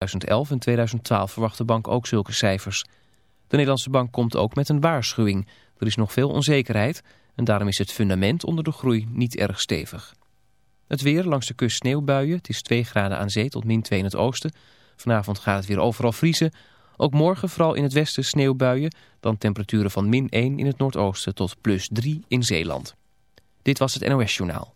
2011 en 2012 verwacht de bank ook zulke cijfers. De Nederlandse bank komt ook met een waarschuwing. Er is nog veel onzekerheid en daarom is het fundament onder de groei niet erg stevig. Het weer langs de kust sneeuwbuien. Het is 2 graden aan zee tot min 2 in het oosten. Vanavond gaat het weer overal vriezen. Ook morgen vooral in het westen sneeuwbuien. Dan temperaturen van min 1 in het noordoosten tot plus 3 in Zeeland. Dit was het NOS Journaal.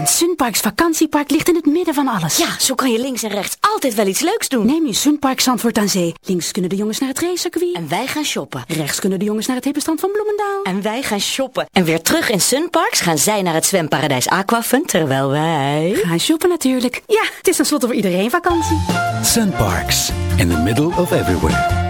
Een Sunparks vakantiepark ligt in het midden van alles. Ja, zo kan je links en rechts altijd wel iets leuks doen. Neem je Sunpark Zandvoort aan Zee. Links kunnen de jongens naar het racecircuit. En wij gaan shoppen. Rechts kunnen de jongens naar het hippe strand van Bloemendaal. En wij gaan shoppen. En weer terug in Sunparks gaan zij naar het zwemparadijs Aquafun, terwijl wij... Gaan shoppen natuurlijk. Ja, het is tenslotte voor iedereen vakantie. Sunparks, in the middle of everywhere.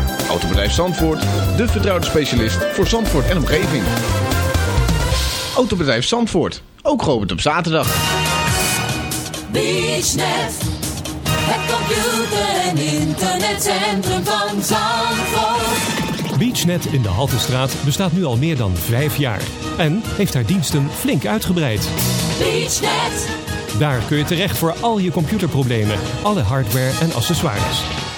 Autobedrijf Zandvoort, de vertrouwde specialist voor Zandvoort en omgeving. Autobedrijf Zandvoort, ook geopend op zaterdag. BeachNet, het computer- en internetcentrum van Zandvoort. BeachNet in de Haltestraat bestaat nu al meer dan vijf jaar. En heeft haar diensten flink uitgebreid. BeachNet, Daar kun je terecht voor al je computerproblemen, alle hardware en accessoires.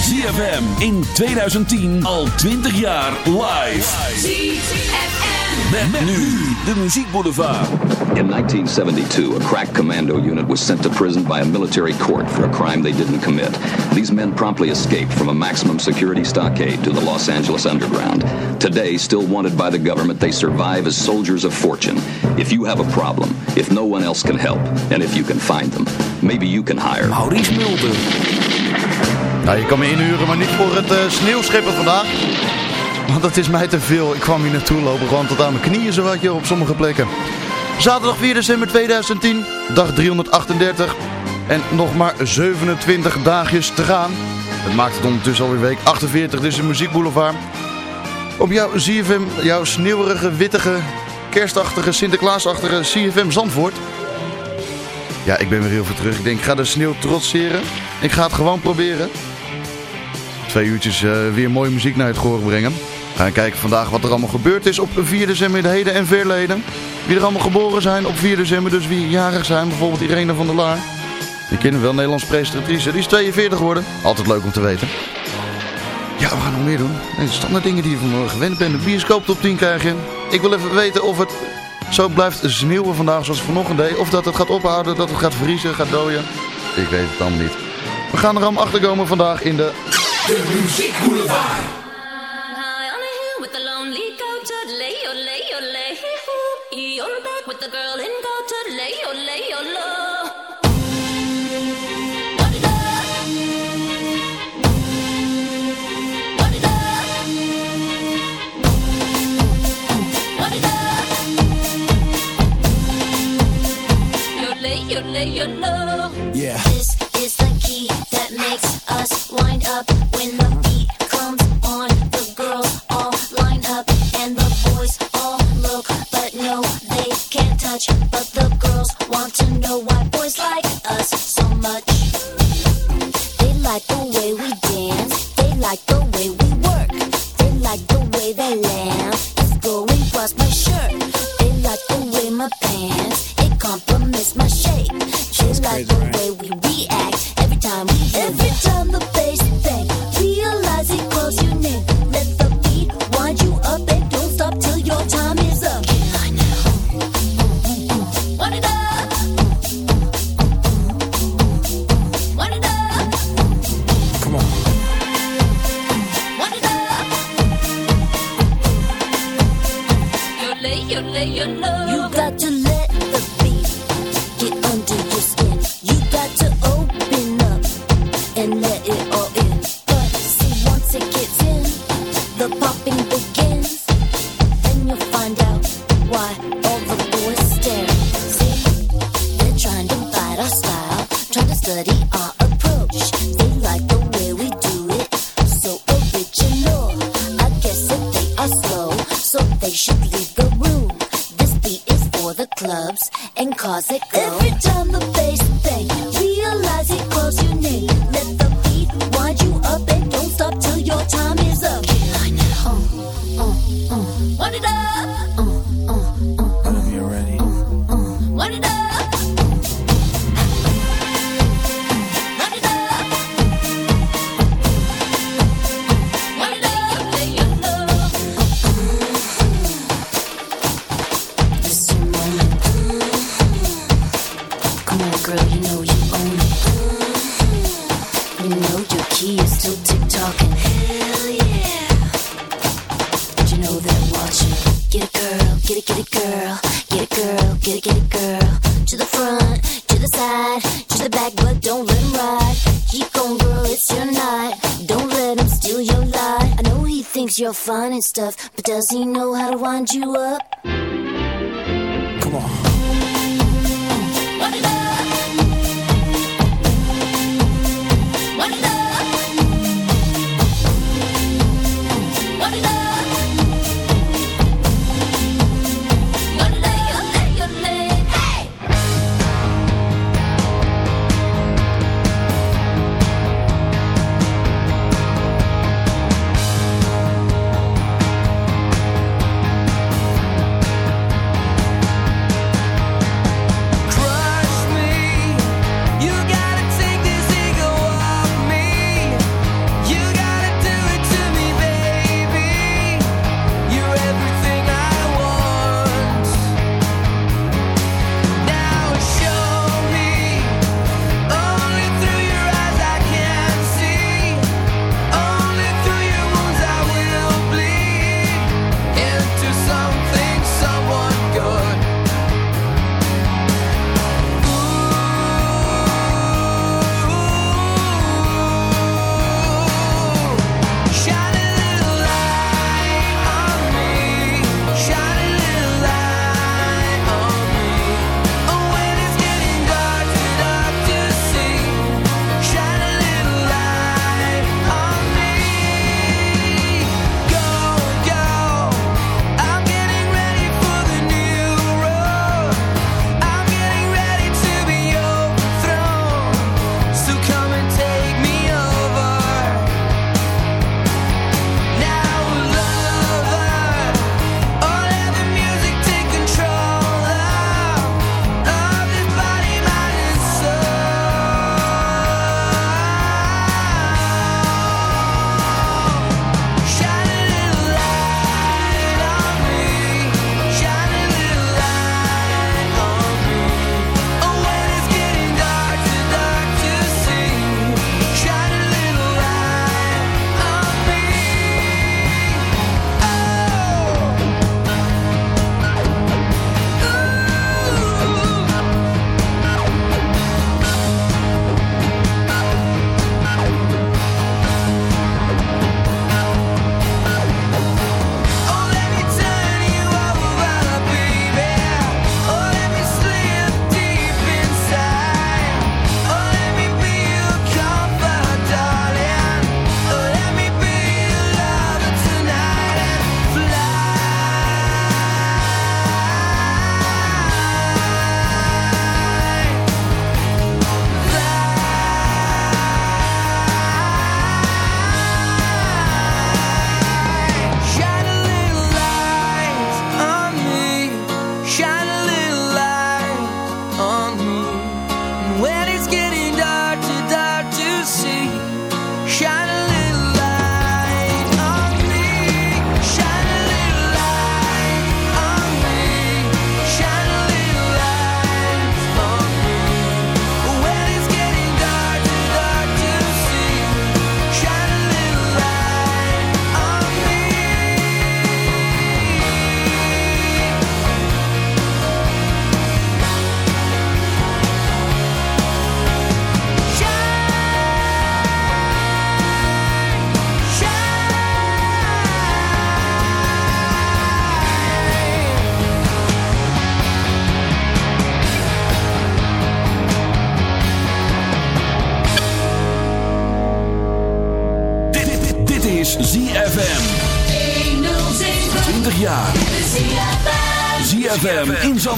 ZFM in 2010 al 20 jaar live. ZFM. Met, nu de Muziekboulevard. In 1972, a crack commando unit was sent to prison by a military court for a crime they didn't commit. These men promptly escaped from a maximum security stockade to the Los Angeles underground. Today, still wanted by the government, they survive as soldiers of fortune. If you have a problem, if no one else can help, and if you can find them, maybe you can hire Maurice Mulder. Nou, je kan me inhuren, maar niet voor het uh, sneeuwscheppen vandaag. Want dat is mij te veel. Ik kwam hier naartoe lopen gewoon tot aan mijn knieën zo wat je op sommige plekken. Zaterdag 4 december 2010, dag 338. En nog maar 27 dagjes te gaan. Het maakt het ondertussen alweer week 48, dus een muziekboulevard. Op jouw CFM, jouw sneeuwerige, wittige, kerstachtige, Sinterklaasachtige CFM Zandvoort. Ja, ik ben weer heel veel terug. Ik denk, ik ga de sneeuw trotseren. Ik ga het gewoon proberen. Twee uurtjes uh, weer mooie muziek naar het gehoor brengen. We gaan kijken vandaag wat er allemaal gebeurd is op 4 december in de heden en verleden. Wie er allemaal geboren zijn op 4 december, dus wie jarig zijn. Bijvoorbeeld Irene van der Laar. Die kennen we wel, Nederlands presentatrice. Die is 42 geworden. Altijd leuk om te weten. Ja, we gaan nog meer doen. De standaard dingen die je van gewend bent. De bioscoop top 10 krijg je. Ik wil even weten of het zo blijft sneeuwen vandaag zoals vanochtend deed. Of dat het gaat ophouden, dat het gaat vriezen, gaat dooien. Ik weet het allemaal niet. We gaan er allemaal achter komen vandaag in de... De muziekboulevard. High on a hill with the lonely goat, lay your lay your lay. You're back with the girl in goat, lay oh, your lay your low. You lay your low. Yeah. This is the key that makes us wind up much, but the stuff, but does he know how to wind you up?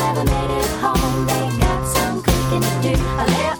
never made it home. They got some cooking to do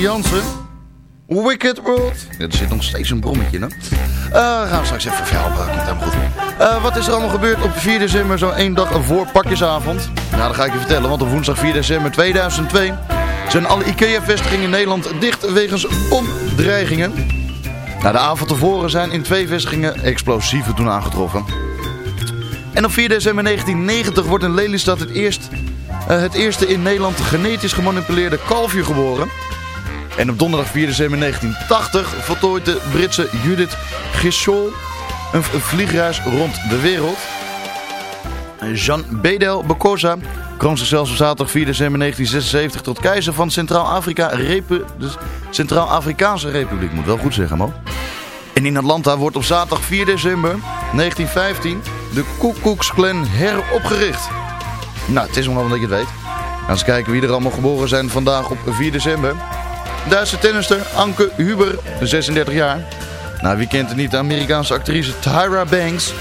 Jansen. Wicked World. Er zit nog steeds een brommetje, hè? Eh, gaan we straks even verhelpen. Komt helemaal goed. Eh, wat is er allemaal gebeurd op 4 december, zo één dag voor pakjesavond? Nou, dat ga ik je vertellen, want op woensdag 4 december 2002 zijn alle IKEA-vestigingen in Nederland dicht wegens omdreigingen. Nou, de avond tevoren zijn in twee vestigingen explosieven toen aangetroffen. En op 4 december 1990 wordt in Lelystad het, eerst, eh, het eerste in Nederland genetisch gemanipuleerde kalfje geboren. En op donderdag 4 december 1980 voltooit de Britse Judith Gissol een vliegreis rond de wereld. Jean Bedel Bokosa kroont zichzelf op zaterdag 4 december 1976 tot keizer van Centraal-Afrika Repu- Centraal-Afrikaanse Republiek. Moet wel goed zeggen, man. En in Atlanta wordt op zaterdag 4 december 1915 de Ku Klux Klan heropgericht. Nou, het is nog wel dat je het weet. Gaan we kijken wie er allemaal geboren zijn vandaag op 4 december. Duitse tennister Anke Huber, 36 jaar. Nou, wie kent het niet? De Amerikaanse actrice Tyra Banks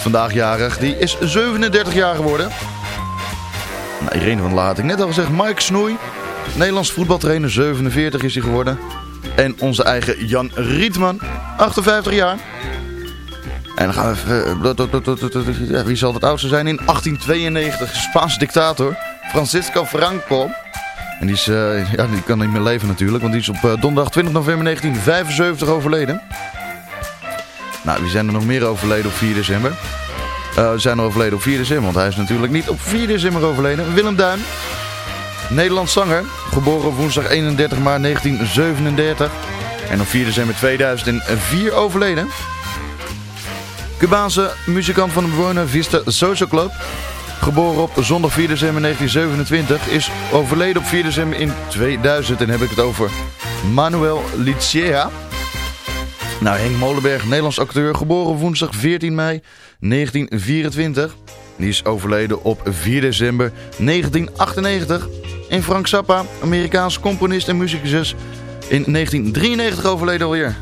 vandaag jarig. Die is 37 jaar geworden. Nou, Irene van had ik net al gezegd. Mike Snoei, Nederlands voetbaltrainer, 47 is hij geworden. En onze eigen Jan Rietman, 58 jaar. En dan gaan we even... ja, wie zal het oudste zijn? In 1892, Spaanse dictator Francisco Franco. En die, is, eh, ja, die kan niet meer leven natuurlijk, want die is op eh, donderdag 20 november 1975 overleden. Nou, wie zijn er nog meer overleden op 4 december? Eh, zijn er overleden op 4 december, want hij is natuurlijk niet op 4 december overleden. Willem Duin, Nederlands zanger, geboren op woensdag 31 maart 1937. En op 4 december 2004 overleden. Cubaanse muzikant van de Buena Vista Social Club. Geboren op zondag 4 december 1927. Is overleden op 4 december in 2000. En heb ik het over Manuel Lichea. Nou, Henk Molenberg, Nederlands acteur. Geboren woensdag 14 mei 1924. Die is overleden op 4 december 1998. En Frank Zappa, Amerikaans componist en muzikus. In 1993 overleden alweer.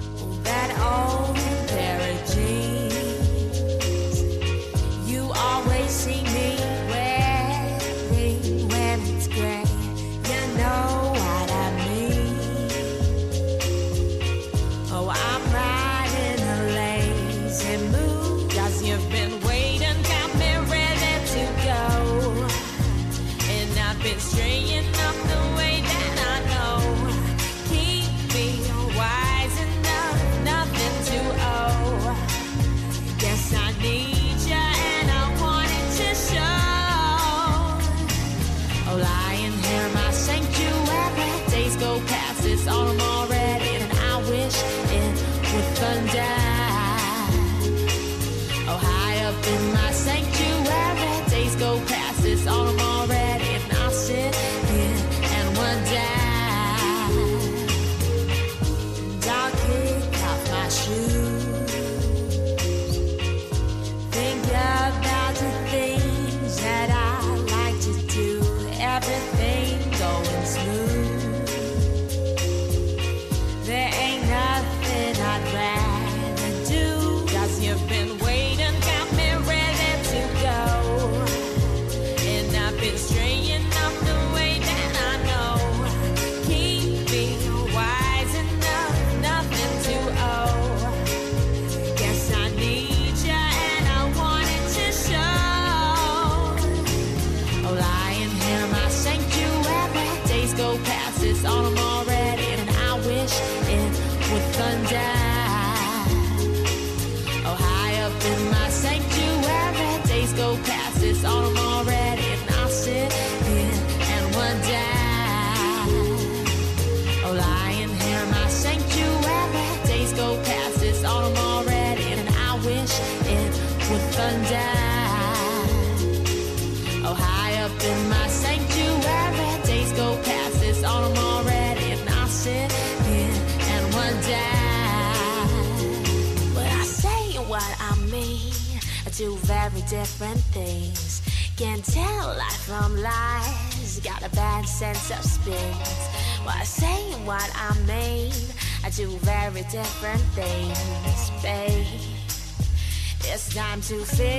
to say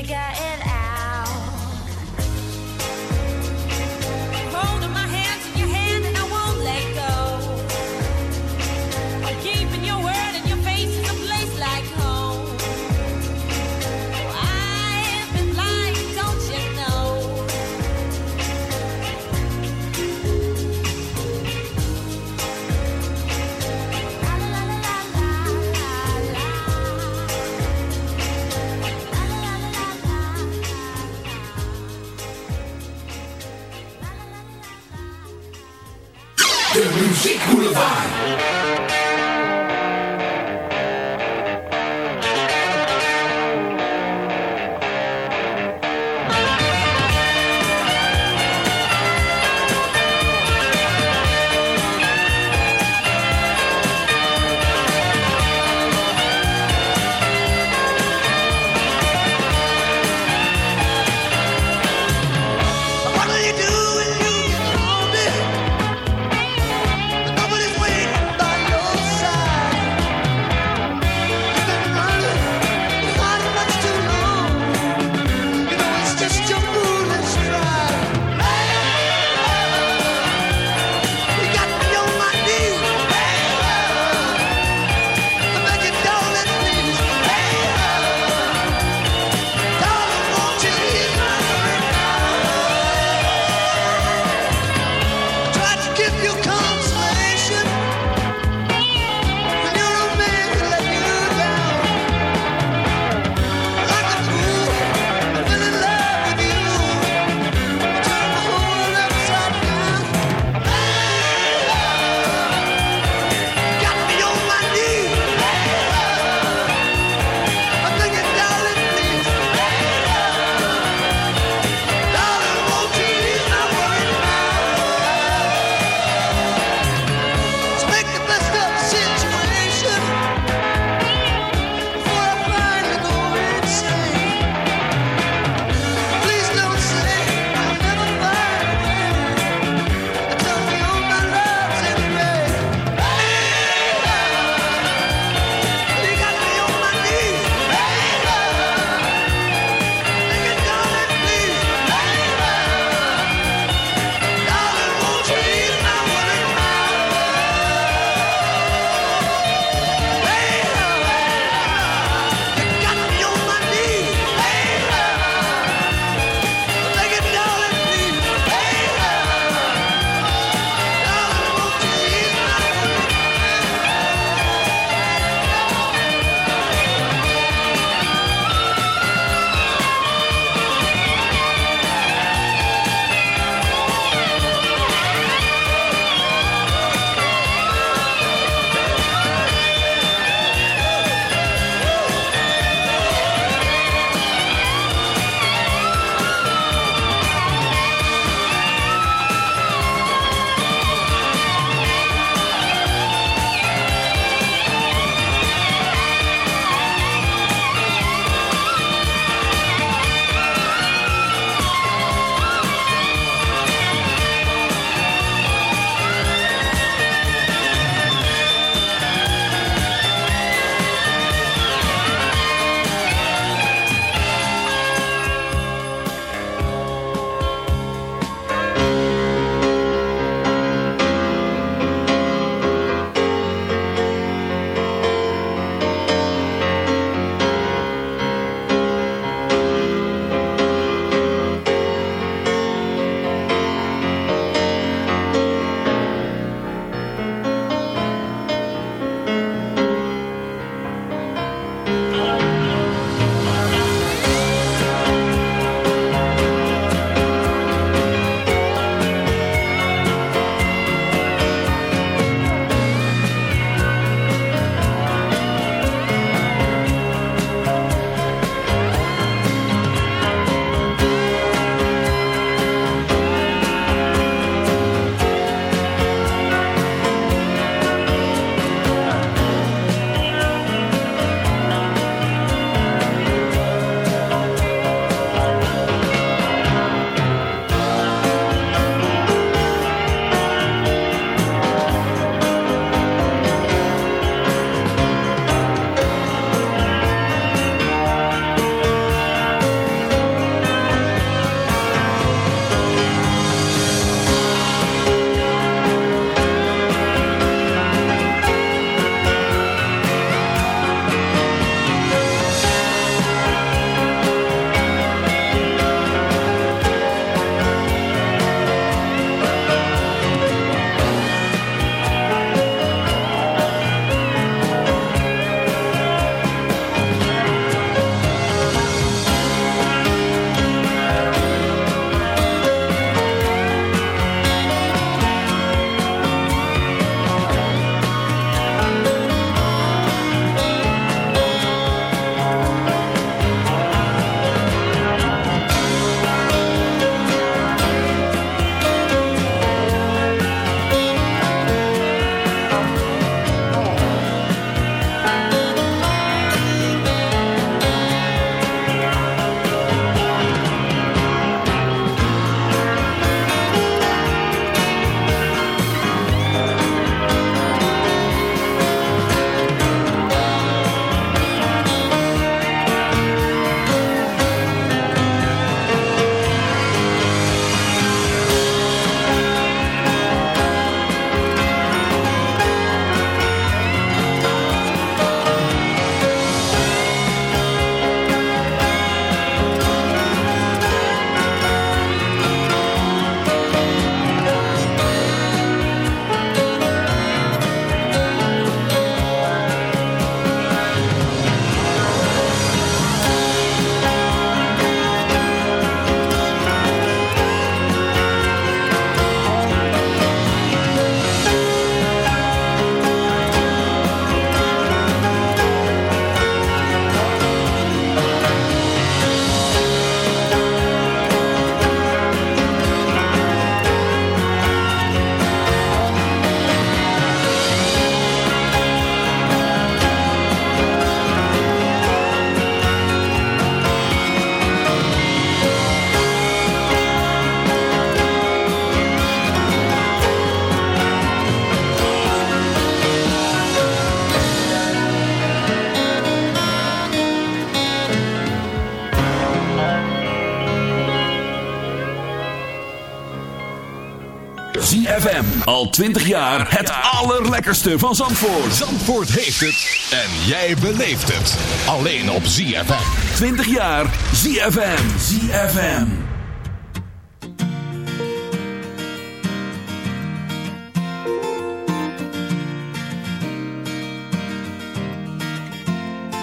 al 20 jaar het allerlekkerste van Zandvoort. Zandvoort heeft het en jij beleeft het. Alleen op ZFM. 20 jaar ZFM. ZFM.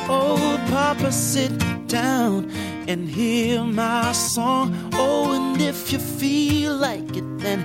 Oh, Papa, sit down and hear my song. Oh, and if you feel like it, then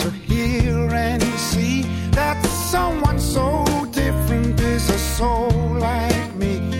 to hear and see that someone so different is a soul like me.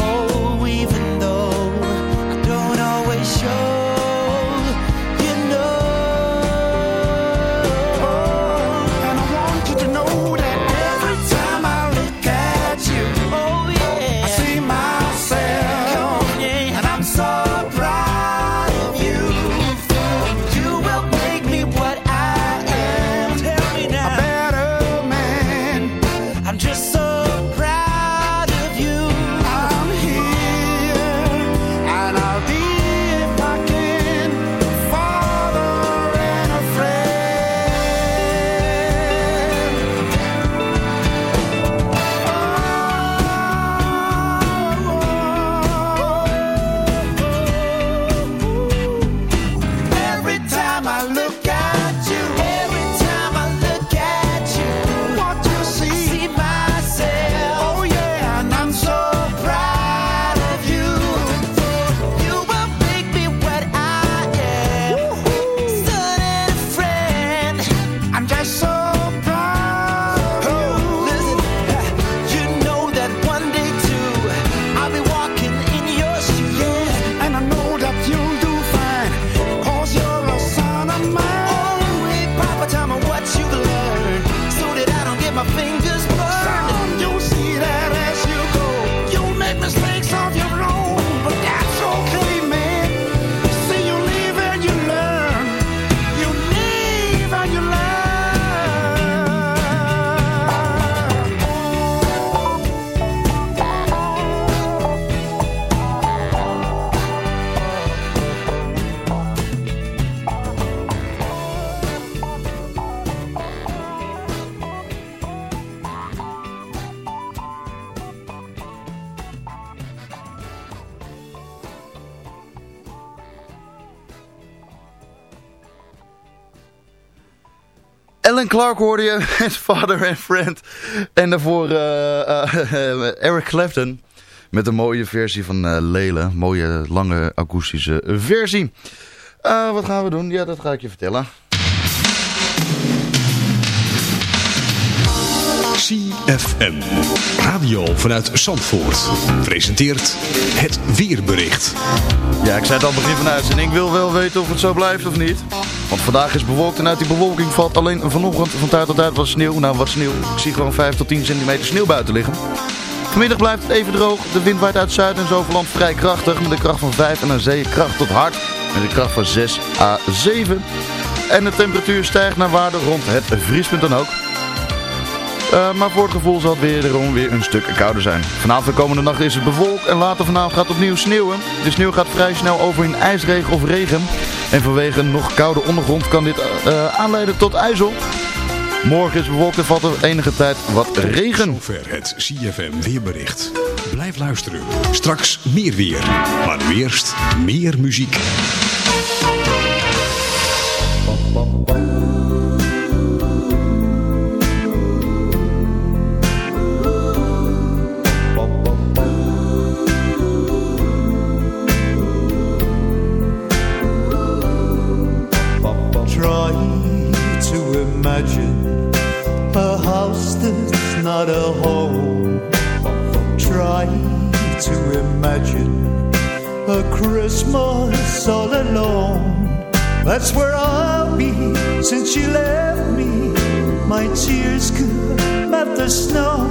Alan Clark hoorde je met Father and Friend. En daarvoor eh, eh, Eric Clapton met een mooie versie van eh Lele. Mooie, lange akoestische versie. Wat gaan we doen? Ja, dat ga ik je vertellen. CFM. Radio vanuit Zandvoort. Presenteert het weerbericht. Ja, ik zei het al begin van de uitzending. Ik wil wel weten of het zo blijft of niet. Want vandaag is bewolkt en uit die bewolking valt alleen vanochtend van tijd tot tijd wat sneeuw. Nou, wat sneeuw. Ik zie gewoon 5 tot 10 centimeter sneeuw buiten liggen. Vanmiddag blijft het even droog. De wind waait uit zuid en zoverland vrij krachtig. Met een kracht van 5 en aan zee kracht tot hard. Met een kracht van 6 à 7. En de temperatuur stijgt naar waarde rond het vriespunt dan ook. Uh, maar voor het gevoel zal het wederom weer een stuk kouder zijn. Vanavond de komende nacht is het bewolkt en later vanavond gaat opnieuw sneeuwen. De sneeuw gaat vrij snel over in ijsregen of regen. En vanwege een nog koude ondergrond kan dit uh, aanleiden tot ijzel. Morgen is bewolkt en valt er enige tijd wat regen. Zover het CFM weerbericht. Blijf luisteren. Straks meer weer. Maar nu eerst meer muziek. Imagine a house that's not a home. Try to imagine a Christmas all alone. That's where I'll be since you left me. My tears could melt the snow.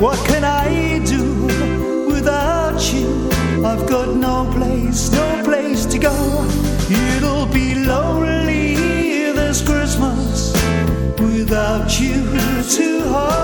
What can I do without you? I've got no place, no place to go. It'll you to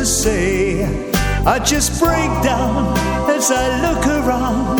to say. I just break down as I look around,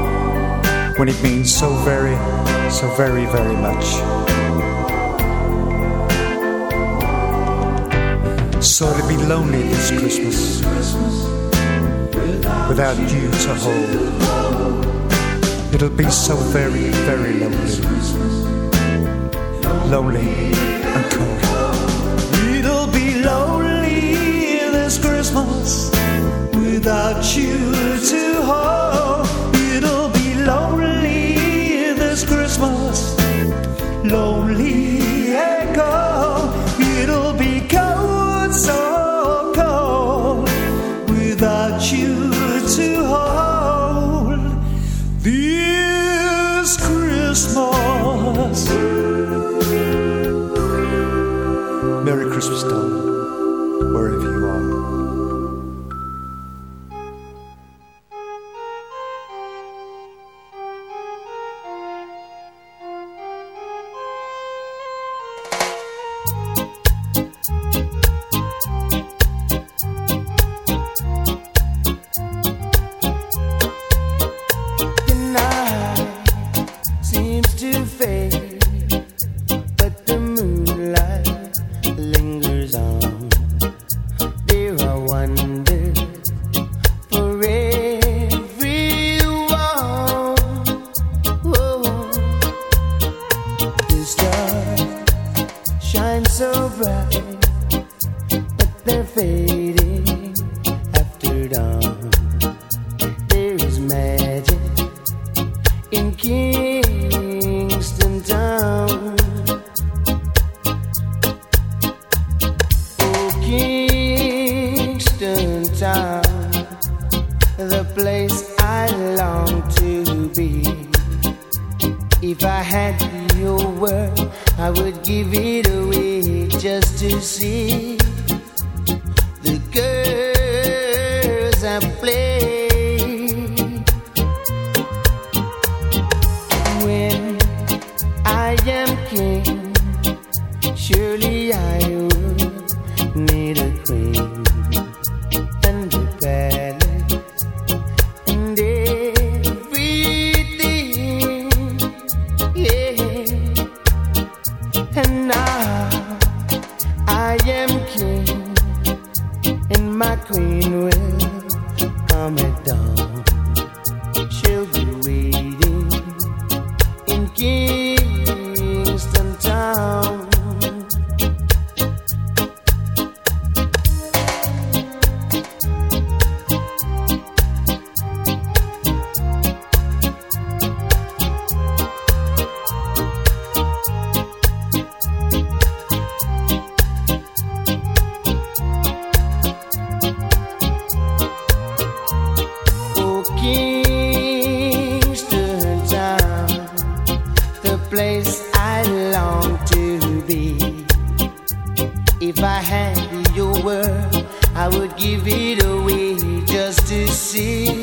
When it means so very, so very, very much. So to be lonely this Christmas without you to hold. It'll be so very, very lonely. Lonely and cold. It'll be lonely this Christmas without you to hold. Lonely give it away just to see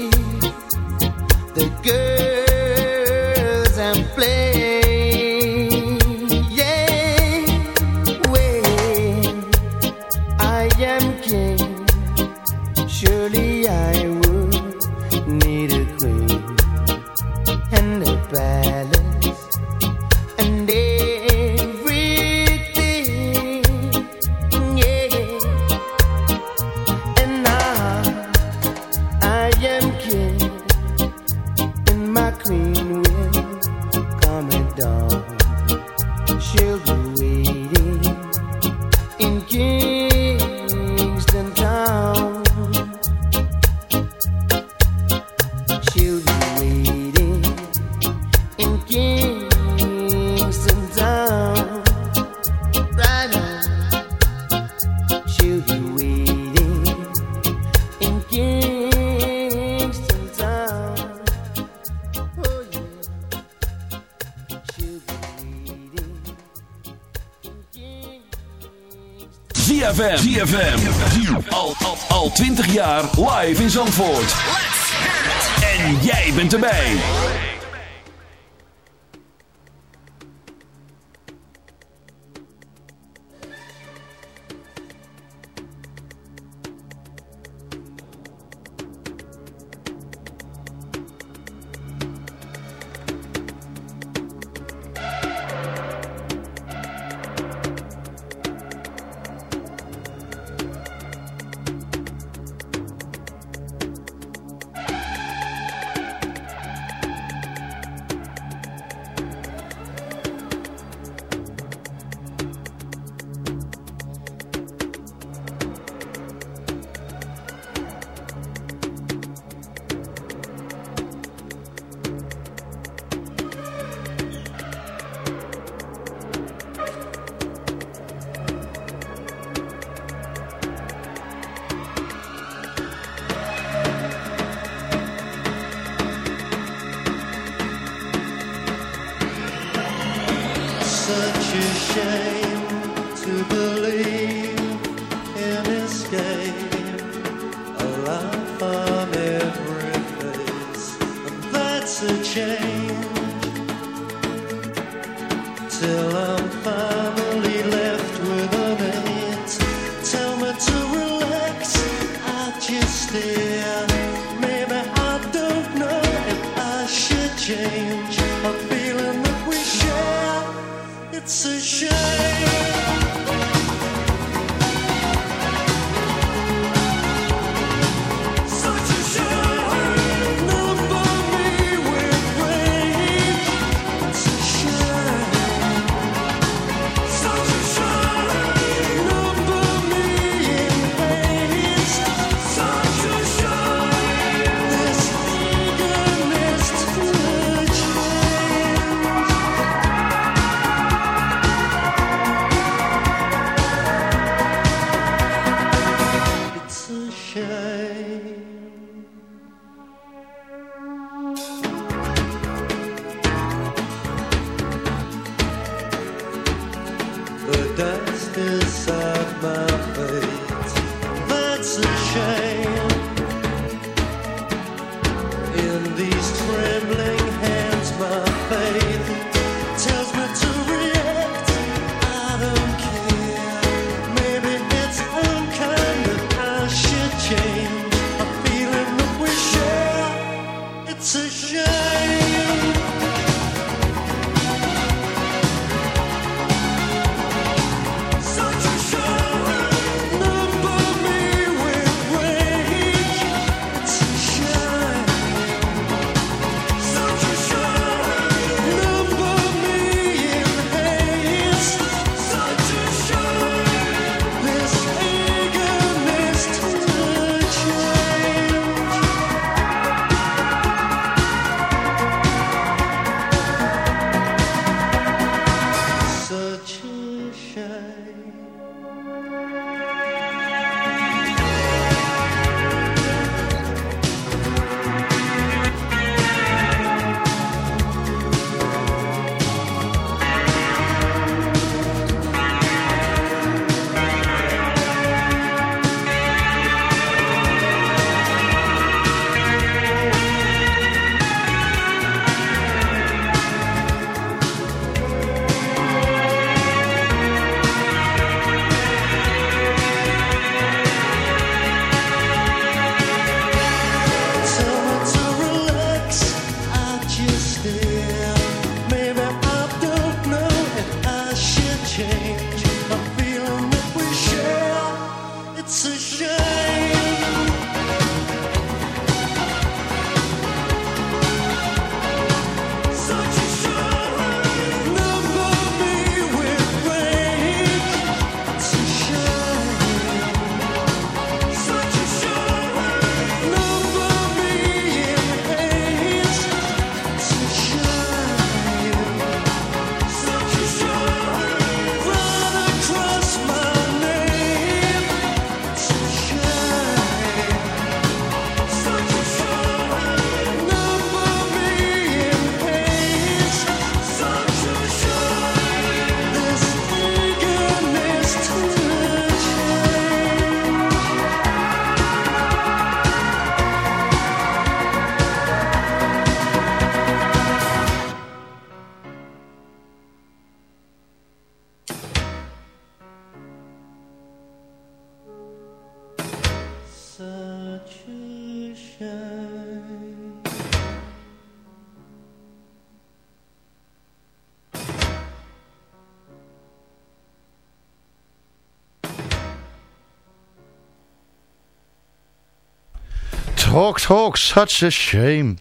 Hawks, Hawks, such a shame.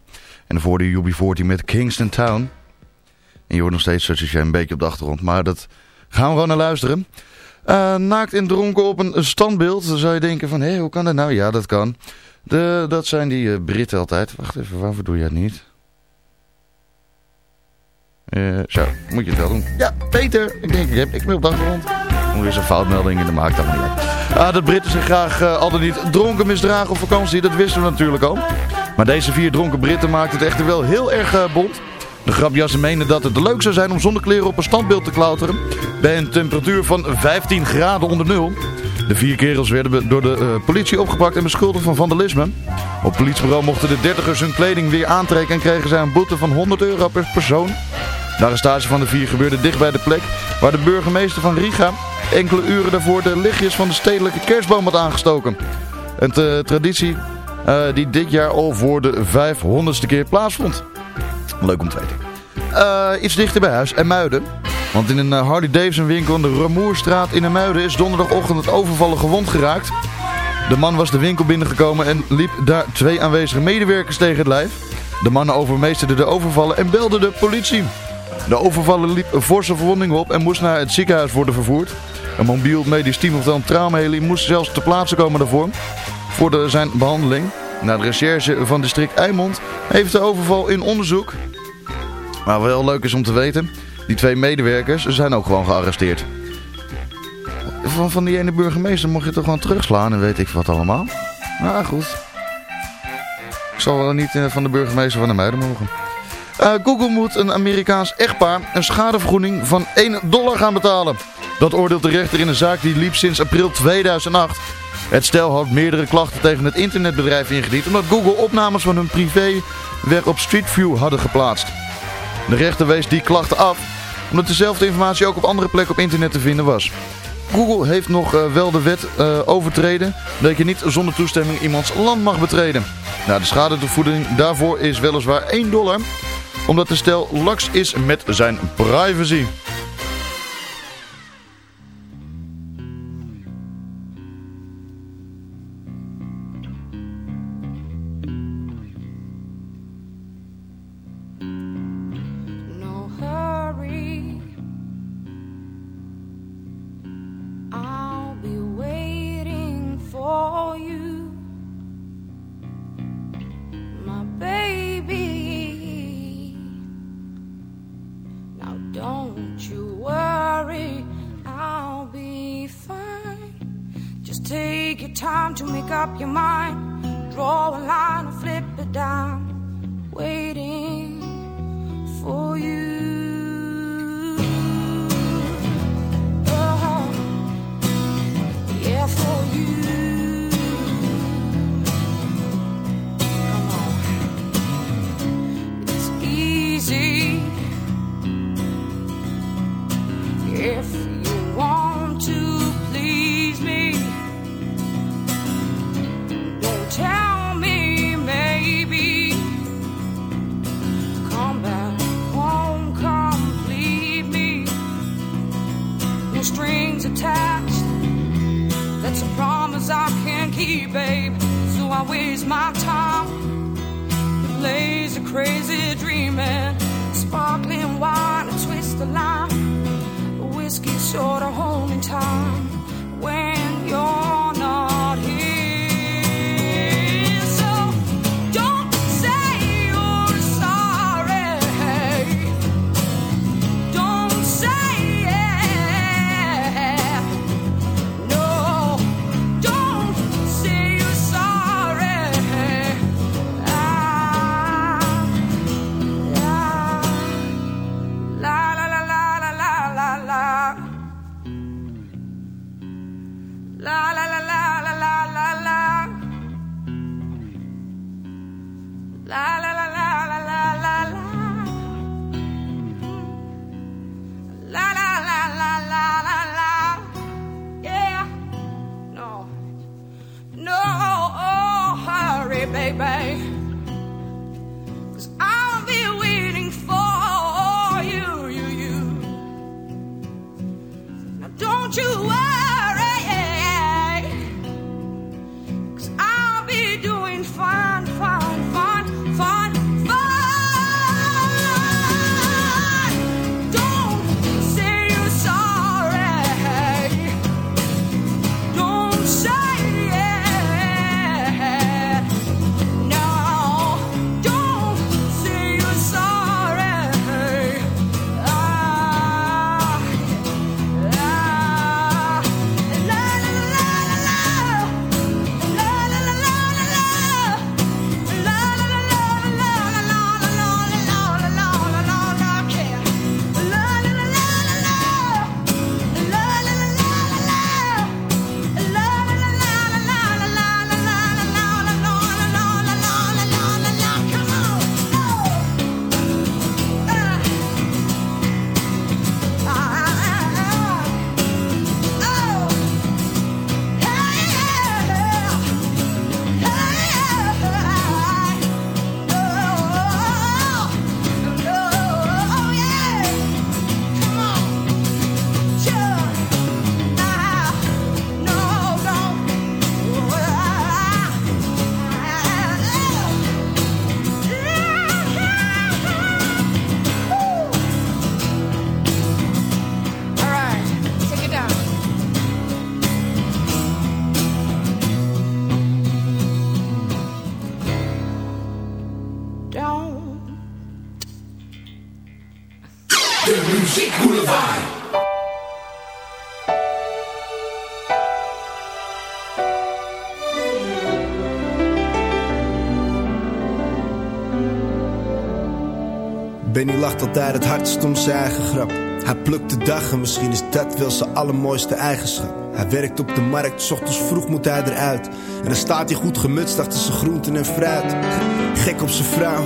En voor de UB40 met Kingston Town. En je hoort nog steeds such a shame een beetje op de achtergrond. Maar dat gaan we gewoon naar luisteren. Eh, naakt en dronken op een standbeeld. Dan zou je denken van, hé, hoe kan dat nou? Ja, dat kan. De, dat zijn die uh, Britten altijd. Wacht even, waarvoor doe je het niet? Uh, zo, moet je het wel doen. Ja, Peter. Ik denk, ik heb niks meer op de achtergrond. Er is een foutmelding in de maakt dat niet. Ah, dat Britten zich graag uh, altijd niet dronken misdragen op vakantie, dat wisten we natuurlijk al. Maar deze vier dronken Britten maakten het echter wel heel erg uh, bond. De grapjassen menen dat het leuk zou zijn om zonder kleren op een standbeeld te klauteren. Bij een temperatuur van 15 graden onder nul. De vier kerels werden door de uh, politie opgepakt en beschuldigd van vandalisme. Op politiebureau mochten de dertigers hun kleding weer aantrekken en kregen zij een boete van 100 euro per persoon. De arrestatie van de vier gebeurde dicht bij de plek waar de burgemeester van Riga enkele uren daarvoor de lichtjes van de stedelijke kerstboom had aangestoken. Een traditie uh, die dit jaar al voor de 500ste keer plaatsvond. Leuk om te weten. Uh, iets dichter bij huis, en Muiden. Want in een Harley Davidson winkel in de Ramoerstraat in Muiden is donderdagochtend het overvallen gewond geraakt. De man was de winkel binnengekomen en liep daar twee aanwezige medewerkers tegen het lijf. De mannen overmeesterden de overvallen en belden de politie. De overvaller liep een forse verwonding op en moest naar het ziekenhuis worden vervoerd. Een mobiel medisch team of dan traumaheli moest zelfs ter plaatse komen daarvoor. Voor de, zijn behandeling. Na de recherche van district Eimond heeft de overval in onderzoek. Maar wel leuk is om te weten, die twee medewerkers zijn ook gewoon gearresteerd. Van, van die ene burgemeester mocht je toch gewoon terugslaan en weet ik wat allemaal. Nou goed. Ik zal wel niet van de burgemeester van de Muiden mogen. Uh, Google moet een Amerikaans echtpaar een schadevergoeding van 1 dollar gaan betalen. Dat oordeelt de rechter in een zaak die liep sinds april 2008. Het stel had meerdere klachten tegen het internetbedrijf ingediend omdat Google opnames van hun privéwerk op Street View hadden geplaatst. De rechter wees die klachten af omdat dezelfde informatie ook op andere plekken op internet te vinden was. Google heeft nog uh, wel de wet uh, overtreden dat je niet zonder toestemming iemands land mag betreden. Nou, de schadevergoeding daarvoor is weliswaar 1 dollar, omdat de stel laks is met zijn privacy. Up your mind. Draw a line lacht altijd het hardst om zijn eigen grap. Hij plukt de dag en misschien is dat wel zijn allermooiste eigenschap. Hij werkt op de markt, 's ochtends vroeg moet hij eruit. En dan staat hij goed gemutst achter zijn groenten en fruit. Gek op zijn vrouw,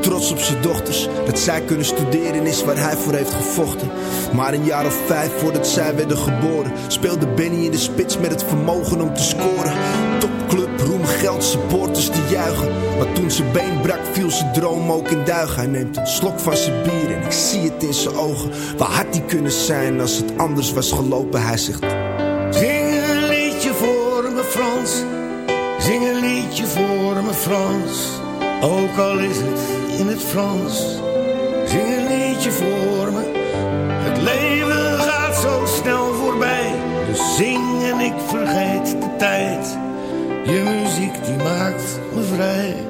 trots op zijn dochters. Dat zij kunnen studeren is waar hij voor heeft gevochten. Maar een jaar of vijf voordat zij werden geboren... speelde Benny in de spits met het vermogen om te scoren. Topclub, roem, geld, supporters die juichen. Maar toen zijn been brak, viel zijn droom ook in duigen. Hij neemt een slok van zijn bier en ik zie het in zijn ogen. Waar had hij kunnen zijn als het anders was gelopen? Hij zegt... Zing een liedje voor me Frans. Zing een liedje voor me Frans. Ook al is het in het Frans. Zing een liedje voor me. Het leven gaat zo snel voorbij. Dus zing en ik vergeet de tijd. Je muziek die maakt me vrij.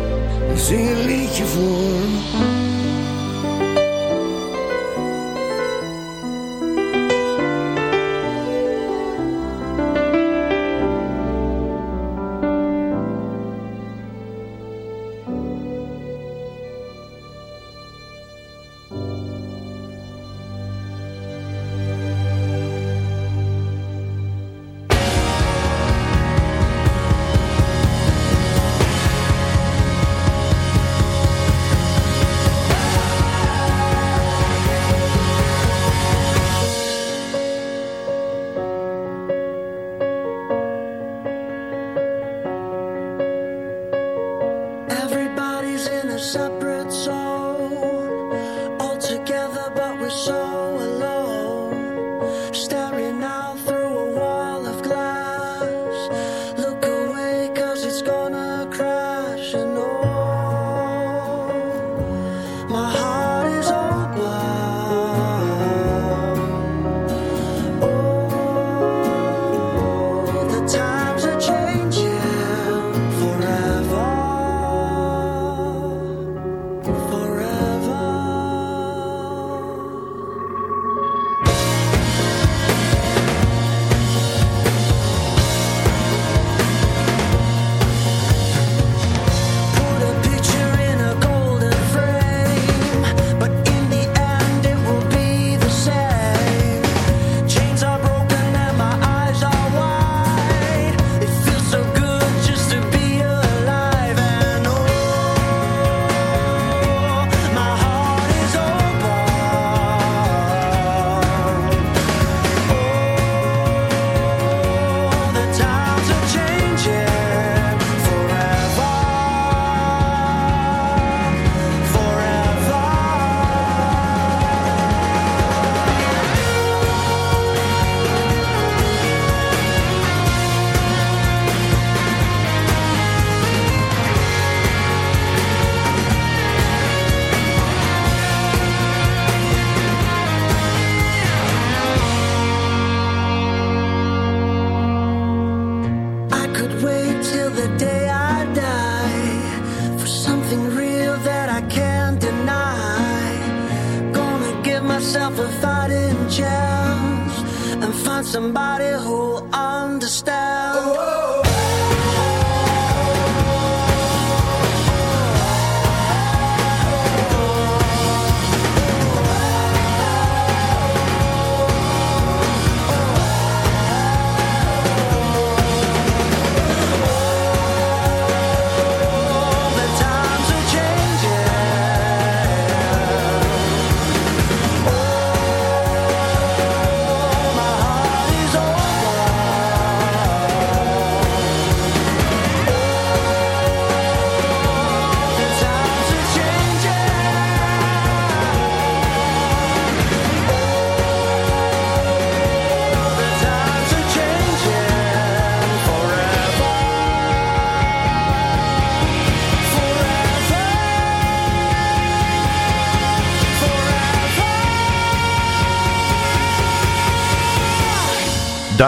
Zing een liedje voor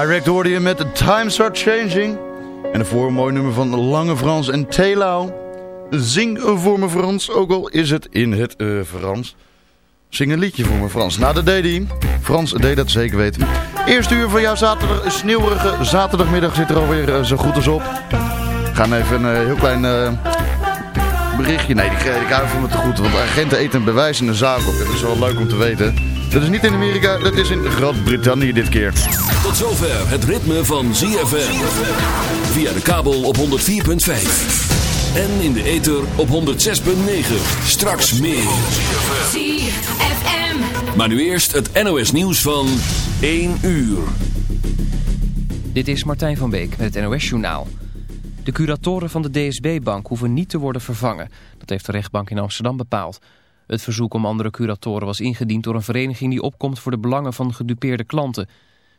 Direct hoorde je met The Times Are Changing. En een mooi nummer van Lange Frans en Telau. Zing voor me Frans, ook al is het in het eh, Frans. Zing een liedje voor me Frans. Nou, dat deed hij. Frans deed dat zeker weten. Eerste uur van jouw zaterdag, sneeuwige zaterdagmiddag zit er alweer eh, zo goed als op. Gaan even een eh, heel klein berichtje. Nee, die, die gaan even me te goed. Want agenten eten een bewijs in de zaak op. Dat is wel leuk om te weten. Dat is niet in Amerika, dat is in Groot-Brittannië dit keer. Tot zover het ritme van ZFM. Via de kabel op 104.5. En in de ether op 106.9. Straks meer. ZFM. Maar nu eerst het NOS nieuws van 1 uur. Dit is Martijn van Beek met het NOS-journaal. De curatoren van de DSB-bank hoeven niet te worden vervangen. Dat heeft de rechtbank in Amsterdam bepaald. Het verzoek om andere curatoren was ingediend door een vereniging die opkomt voor de belangen van gedupeerde klanten.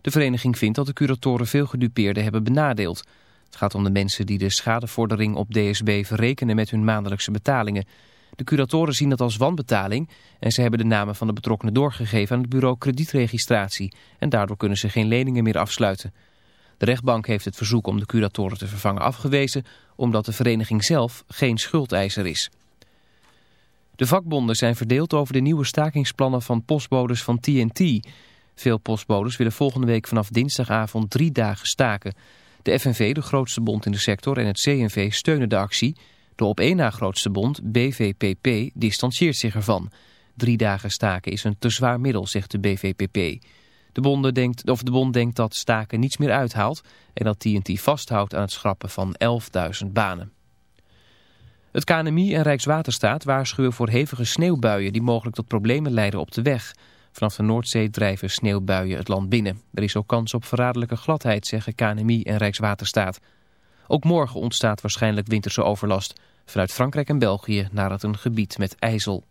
De vereniging vindt dat de curatoren veel gedupeerden hebben benadeeld. Het gaat om de mensen die de schadevordering op DSB verrekenen met hun maandelijkse betalingen. De curatoren zien dat als wanbetaling en ze hebben de namen van de betrokkenen doorgegeven aan het bureau kredietregistratie. En daardoor kunnen ze geen leningen meer afsluiten. De rechtbank heeft het verzoek om de curatoren te vervangen afgewezen omdat de vereniging zelf geen schuldeiser is. De vakbonden zijn verdeeld over de nieuwe stakingsplannen van postbodes van TNT. Veel postbodes willen volgende week vanaf dinsdagavond drie dagen staken. De FNV, de grootste bond in de sector, en het CNV steunen de actie. De op één na grootste bond, BVPP, distancieert zich ervan. Drie dagen staken is een te zwaar middel, zegt de BVPP. De, bonden denkt, of de bond denkt dat staken niets meer uithaalt... en dat TNT vasthoudt aan het schrappen van 11.000 banen. Het KNMI en Rijkswaterstaat waarschuwen voor hevige sneeuwbuien... die mogelijk tot problemen leiden op de weg... Vanaf de Noordzee drijven sneeuwbuien het land binnen. Er is ook kans op verraderlijke gladheid, zeggen KNMI en Rijkswaterstaat. Ook morgen ontstaat waarschijnlijk winterse overlast. Vanuit Frankrijk en België naar het een gebied met ijzel.